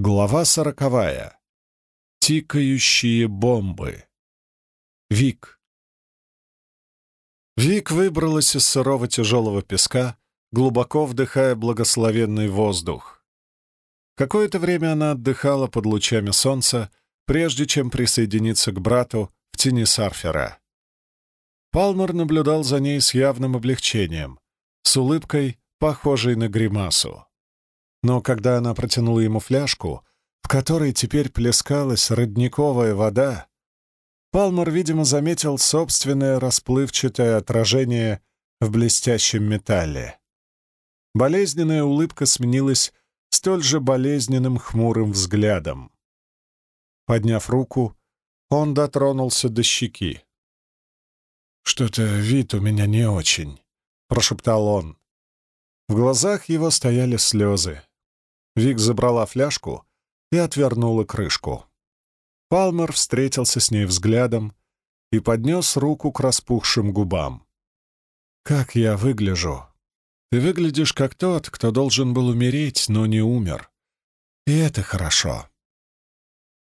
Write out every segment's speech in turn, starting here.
Глава сороковая. Тикающие бомбы. Вик. Вик выбралась из сырого тяжелого песка, глубоко вдыхая благословенный воздух. Какое-то время она отдыхала под лучами солнца, прежде чем присоединиться к брату в тени сарфера. Палмер наблюдал за ней с явным облегчением, с улыбкой, похожей на гримасу. Но когда она протянула ему фляжку, в которой теперь плескалась родниковая вода, Палмер, видимо, заметил собственное расплывчатое отражение в блестящем металле. Болезненная улыбка сменилась столь же болезненным хмурым взглядом. Подняв руку, он дотронулся до щеки. «Что-то вид у меня не очень», — прошептал он. В глазах его стояли слезы. Вик забрала фляжку и отвернула крышку. Палмер встретился с ней взглядом и поднес руку к распухшим губам. «Как я выгляжу? Ты выглядишь как тот, кто должен был умереть, но не умер. И это хорошо.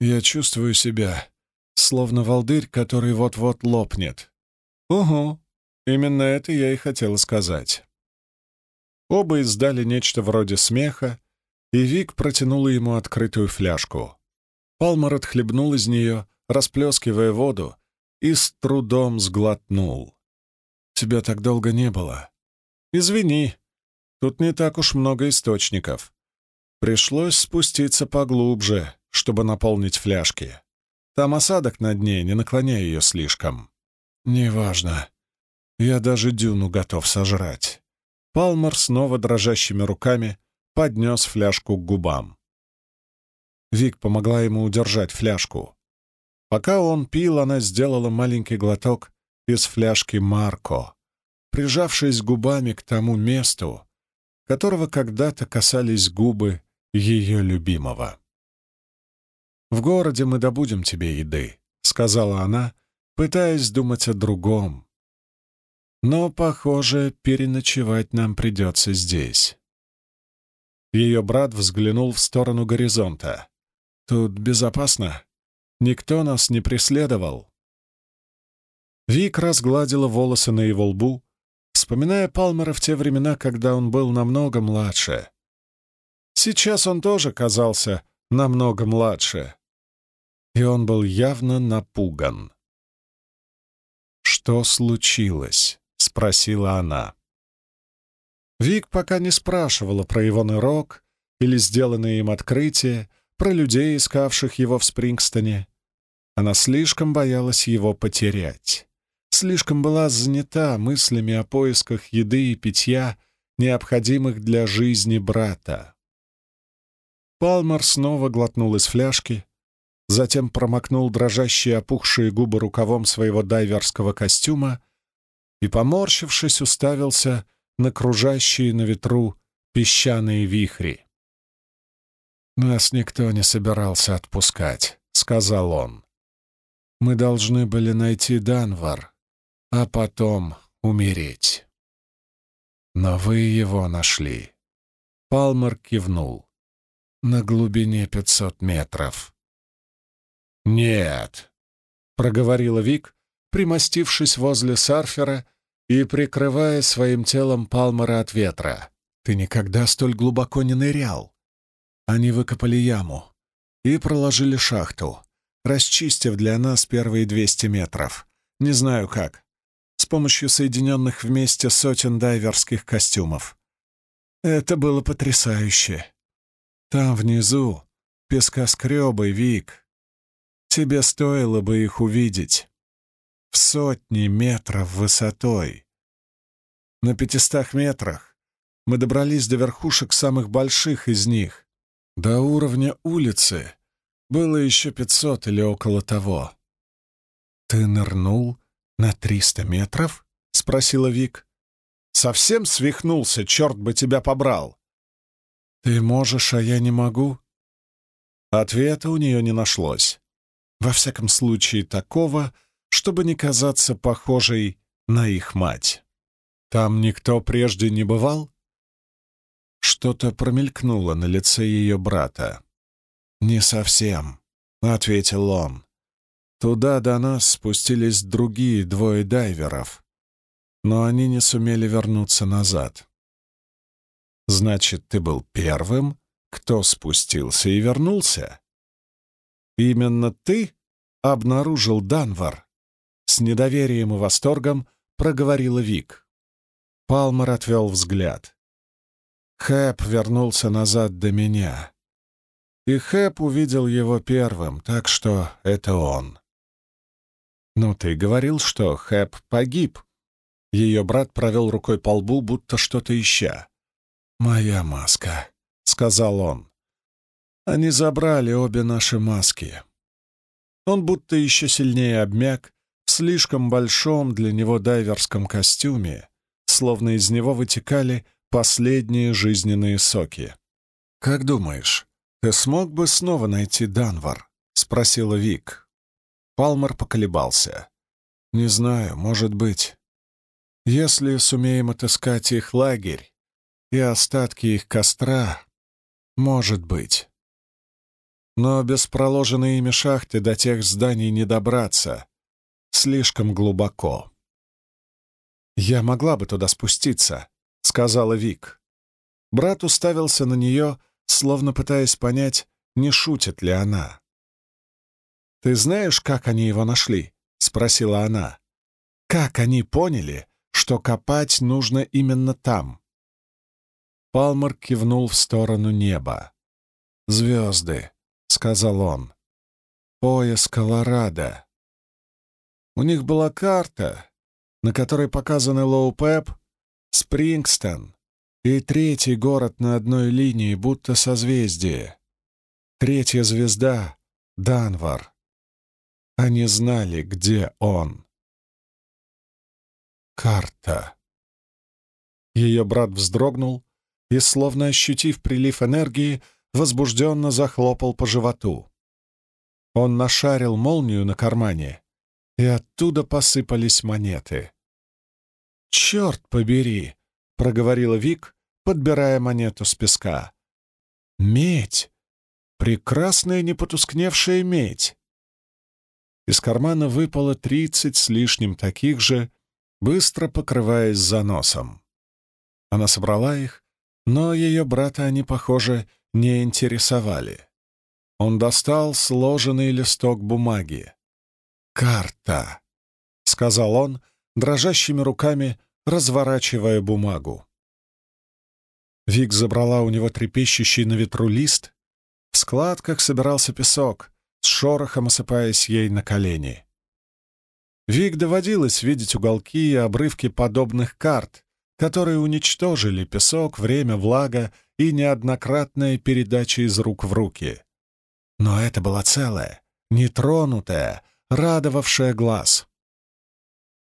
Я чувствую себя, словно волдырь, который вот-вот лопнет. Угу, именно это я и хотела сказать». Оба издали нечто вроде смеха, и Вик протянула ему открытую фляжку. Палмер отхлебнул из нее, расплескивая воду, и с трудом сглотнул. «Тебя так долго не было. Извини, тут не так уж много источников. Пришлось спуститься поглубже, чтобы наполнить фляжки. Там осадок на дне, не наклоняй ее слишком. Неважно. Я даже дюну готов сожрать». Палмер снова дрожащими руками поднес фляжку к губам. Вик помогла ему удержать фляжку. Пока он пил, она сделала маленький глоток из фляжки Марко, прижавшись губами к тому месту, которого когда-то касались губы ее любимого. «В городе мы добудем тебе еды», — сказала она, пытаясь думать о другом. «Но, похоже, переночевать нам придется здесь». Ее брат взглянул в сторону горизонта. «Тут безопасно? Никто нас не преследовал?» Вик разгладила волосы на его лбу, вспоминая Палмера в те времена, когда он был намного младше. Сейчас он тоже казался намного младше. И он был явно напуган. «Что случилось?» — спросила она. Вик пока не спрашивала про его нырок или сделанные им открытия, про людей, искавших его в Спрингстоне. Она слишком боялась его потерять. Слишком была занята мыслями о поисках еды и питья, необходимых для жизни брата. Палмер снова глотнул из фляжки, затем промокнул дрожащие опухшие губы рукавом своего дайверского костюма и, поморщившись, уставился на кружащие на ветру песчаные вихри. «Нас никто не собирался отпускать», — сказал он. «Мы должны были найти Данвар, а потом умереть». «Но вы его нашли». Палмер кивнул. «На глубине пятьсот метров». «Нет», — проговорила Вик, примостившись возле сарфера и прикрывая своим телом Палмера от ветра. «Ты никогда столь глубоко не нырял». Они выкопали яму и проложили шахту, расчистив для нас первые 200 метров. Не знаю как. С помощью соединенных вместе сотен дайверских костюмов. Это было потрясающе. Там внизу пескоскребы, Вик. Тебе стоило бы их увидеть в сотни метров высотой. На пятистах метрах мы добрались до верхушек самых больших из них. До уровня улицы было еще пятьсот или около того. «Ты нырнул на триста метров?» — спросила Вик. «Совсем свихнулся, черт бы тебя побрал!» «Ты можешь, а я не могу?» Ответа у нее не нашлось. Во всяком случае, такого, чтобы не казаться похожей на их мать. Там никто прежде не бывал? Что-то промелькнуло на лице ее брата. «Не совсем», — ответил он. «Туда до нас спустились другие двое дайверов, но они не сумели вернуться назад». «Значит, ты был первым, кто спустился и вернулся?» «Именно ты обнаружил Данвар?» С недоверием и восторгом проговорила Вик. Палмер отвел взгляд. Хэп вернулся назад до меня. И Хэп увидел его первым, так что это он. «Ну, ты говорил, что Хэп погиб». Ее брат провел рукой по лбу, будто что-то ища. «Моя маска», — сказал он. «Они забрали обе наши маски». Он будто еще сильнее обмяк слишком большом для него дайверском костюме, словно из него вытекали последние жизненные соки. «Как думаешь, ты смог бы снова найти Данвар?» — спросила Вик. Палмер поколебался. «Не знаю, может быть. Если сумеем отыскать их лагерь и остатки их костра, может быть. Но без проложенной ими шахты до тех зданий не добраться. Слишком глубоко. Я могла бы туда спуститься, — сказала Вик. Брат уставился на нее, словно пытаясь понять, не шутит ли она. «Ты знаешь, как они его нашли?» — спросила она. «Как они поняли, что копать нужно именно там?» Палмер кивнул в сторону неба. «Звезды», — сказал он. «Пояс Колорадо». У них была карта, на которой показаны Лоу-Пеп Спрингстон и третий город на одной линии, будто созвездие. Третья звезда — Данвар. Они знали, где он. Карта. Ее брат вздрогнул и, словно ощутив прилив энергии, возбужденно захлопал по животу. Он нашарил молнию на кармане, и оттуда посыпались монеты. «Черт побери!» — проговорила Вик, подбирая монету с песка. «Медь! Прекрасная непотускневшая медь!» Из кармана выпало тридцать с лишним таких же, быстро покрываясь заносом. Она собрала их, но ее брата они, похоже, не интересовали. Он достал сложенный листок бумаги. «Карта», — сказал он, дрожащими руками разворачивая бумагу. Вик забрала у него трепещущий на ветру лист. В складках собирался песок, с шорохом осыпаясь ей на колени. Вик доводилось видеть уголки и обрывки подобных карт, которые уничтожили песок, время, влага и неоднократная передача из рук в руки. Но это была целая, нетронутая, радовавшая глаз.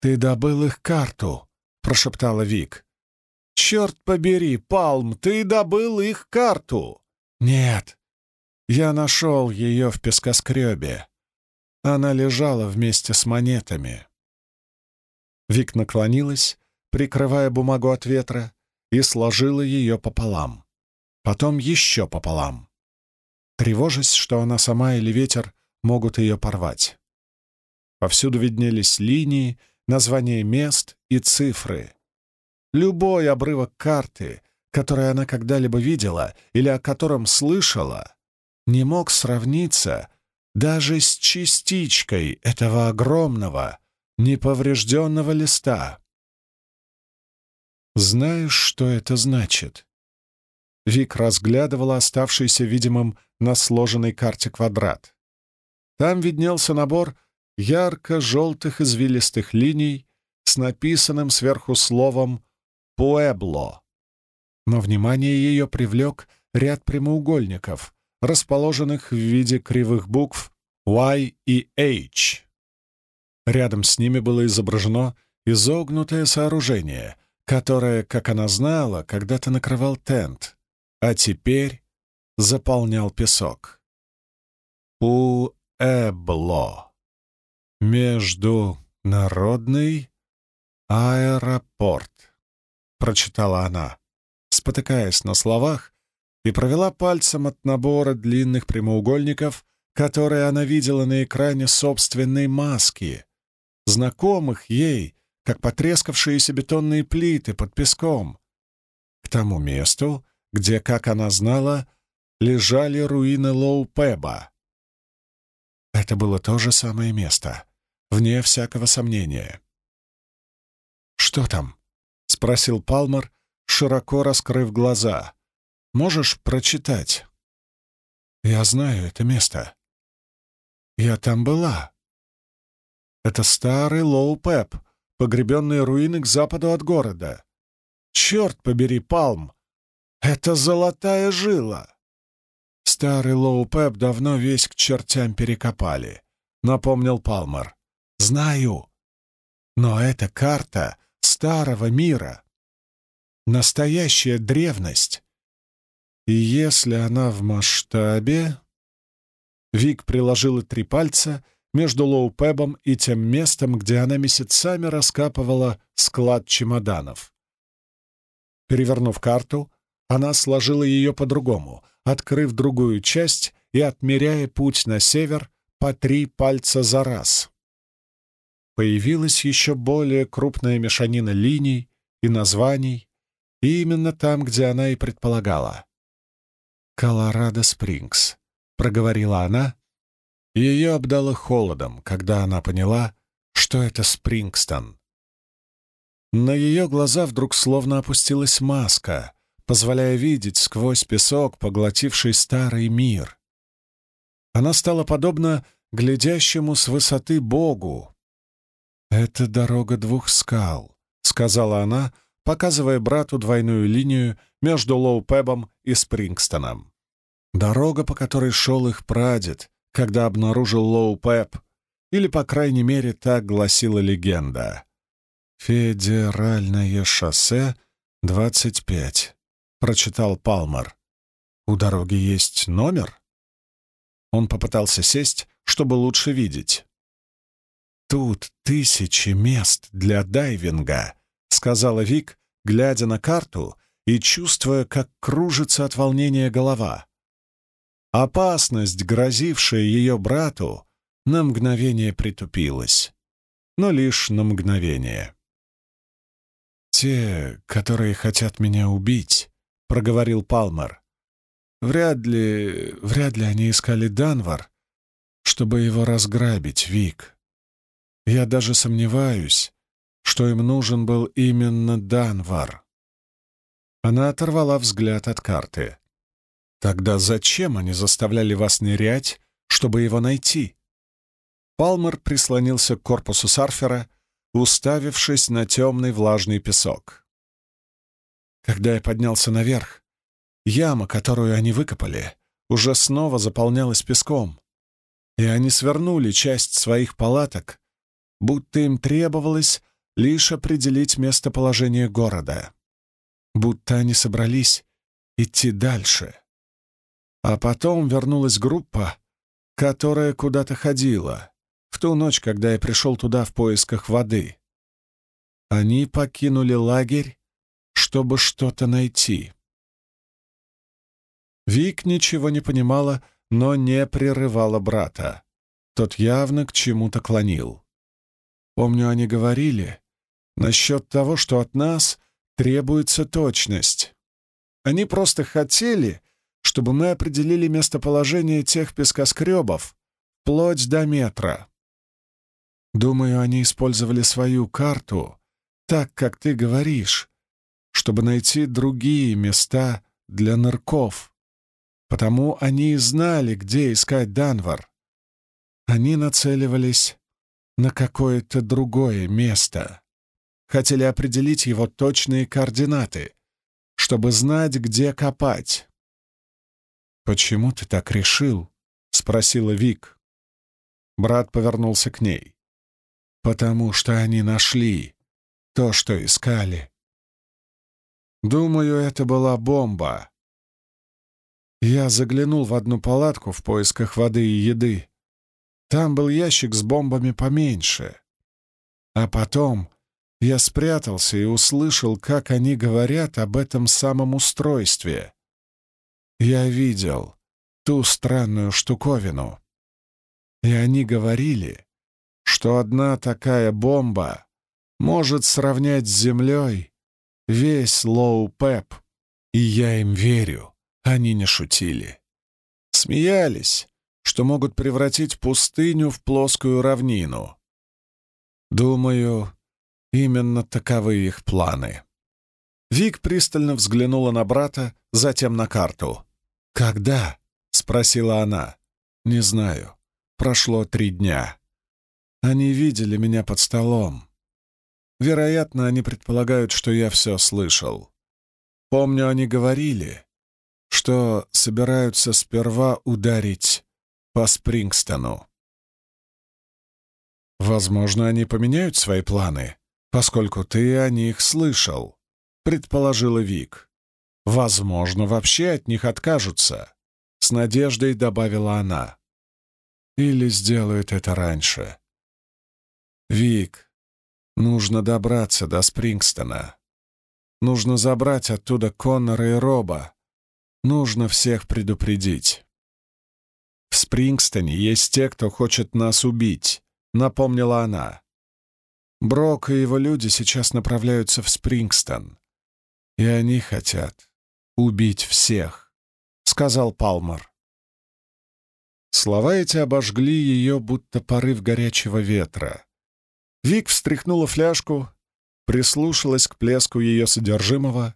«Ты добыл их карту», — прошептала Вик. «Черт побери, Палм, ты добыл их карту!» «Нет, я нашел ее в пескоскребе. Она лежала вместе с монетами». Вик наклонилась, прикрывая бумагу от ветра, и сложила ее пополам. Потом еще пополам, тревожась, что она сама или ветер могут ее порвать. Повсюду виднелись линии, названия мест и цифры. Любой обрывок карты, который она когда-либо видела или о котором слышала, не мог сравниться даже с частичкой этого огромного, неповрежденного листа. «Знаешь, что это значит?» Вик разглядывала оставшийся видимым на сложенной карте квадрат. Там виднелся набор ярко-желтых извилистых линий с написанным сверху словом «Пуэбло». Но внимание ее привлек ряд прямоугольников, расположенных в виде кривых букв Y и H. Рядом с ними было изображено изогнутое сооружение, которое, как она знала, когда-то накрывал тент, а теперь заполнял песок. Пуэбло. «Международный аэропорт», — прочитала она, спотыкаясь на словах, и провела пальцем от набора длинных прямоугольников, которые она видела на экране собственной маски, знакомых ей, как потрескавшиеся бетонные плиты под песком, к тому месту, где, как она знала, лежали руины Лоу-Пеба. Это было то же самое место, вне всякого сомнения. «Что там?» — спросил Палмер, широко раскрыв глаза. «Можешь прочитать?» «Я знаю это место. Я там была. Это старый Лоу-Пеп, погребенные руины к западу от города. Черт побери, Палм! Это золотая жила!» Старый Лоу-Пеп давно весь к чертям перекопали, напомнил Палмер. «Знаю. Но это карта старого мира. Настоящая древность. И если она в масштабе...» Вик приложила три пальца между Лоу-Пебом и тем местом, где она месяцами раскапывала склад чемоданов. Перевернув карту, она сложила ее по-другому, открыв другую часть и отмеряя путь на север по три пальца за раз. Появилась еще более крупная мешанина линий и названий, и именно там, где она и предполагала. «Колорадо Спрингс», — проговорила она, и ее обдало холодом, когда она поняла, что это Спрингстон. На ее глаза вдруг словно опустилась маска, позволяя видеть сквозь песок, поглотивший старый мир. Она стала подобна глядящему с высоты Богу. «Это дорога двух скал», — сказала она, показывая брату двойную линию между Лоу-Пебом и Спрингстоном. Дорога, по которой шел их прадед, когда обнаружил Лоу-Пеб, или, по крайней мере, так гласила легенда. «Федеральное шоссе 25», — прочитал Палмер. «У дороги есть номер?» Он попытался сесть, чтобы лучше видеть. «Тут тысячи мест для дайвинга», — сказала Вик, глядя на карту и чувствуя, как кружится от волнения голова. Опасность, грозившая ее брату, на мгновение притупилась, но лишь на мгновение. «Те, которые хотят меня убить», — проговорил Палмер. «Вряд ли... вряд ли они искали Данвар, чтобы его разграбить, Вик. Я даже сомневаюсь, что им нужен был именно Данвар». Она оторвала взгляд от карты. «Тогда зачем они заставляли вас нырять, чтобы его найти?» Палмер прислонился к корпусу сарфера, уставившись на темный влажный песок. Когда я поднялся наверх, яма, которую они выкопали, уже снова заполнялась песком, и они свернули часть своих палаток, будто им требовалось лишь определить местоположение города, будто они собрались идти дальше. А потом вернулась группа, которая куда-то ходила, в ту ночь, когда я пришел туда в поисках воды. Они покинули лагерь, чтобы что-то найти. Вик ничего не понимала, но не прерывала брата. Тот явно к чему-то клонил. Помню, они говорили насчет того, что от нас требуется точность. Они просто хотели, чтобы мы определили местоположение тех пескоскребов вплоть до метра. Думаю, они использовали свою карту так, как ты говоришь, чтобы найти другие места для нырков. Потому они и знали, где искать Данвар. Они нацеливались на какое-то другое место. Хотели определить его точные координаты, чтобы знать, где копать. «Почему ты так решил?» — спросила Вик. Брат повернулся к ней потому что они нашли то, что искали. Думаю, это была бомба. Я заглянул в одну палатку в поисках воды и еды. Там был ящик с бомбами поменьше. А потом я спрятался и услышал, как они говорят об этом самом устройстве. Я видел ту странную штуковину. И они говорили, что одна такая бомба может сравнять с землей весь Лоу-Пеп. И я им верю, они не шутили. Смеялись, что могут превратить пустыню в плоскую равнину. Думаю, именно таковы их планы. Вик пристально взглянула на брата, затем на карту. «Когда?» — спросила она. «Не знаю. Прошло три дня. Они видели меня под столом. Вероятно, они предполагают, что я все слышал. Помню, они говорили, что собираются сперва ударить по Спрингстону. Возможно, они поменяют свои планы, поскольку ты о них слышал, предположила Вик. Возможно, вообще от них откажутся, с надеждой добавила она. Или сделают это раньше. Вик, нужно добраться до Спрингстона. Нужно забрать оттуда Коннора и Роба. Нужно всех предупредить. Спрингстоне есть те, кто хочет нас убить, напомнила она. Брок и его люди сейчас направляются в Спрингстон. И они хотят убить всех, сказал Палмер. Слова эти обожгли ее, будто порыв горячего ветра. Вик встряхнула фляжку, прислушалась к плеску ее содержимого.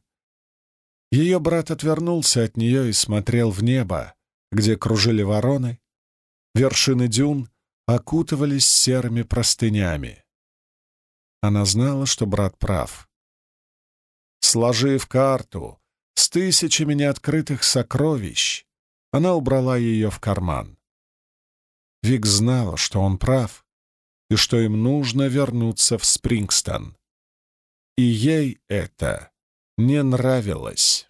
Ее брат отвернулся от нее и смотрел в небо, где кружили вороны, вершины дюн окутывались серыми простынями. Она знала, что брат прав. Сложив карту с тысячами неоткрытых сокровищ, она убрала ее в карман. Вик знала, что он прав, и что им нужно вернуться в Спрингстон. И ей это не нравилось.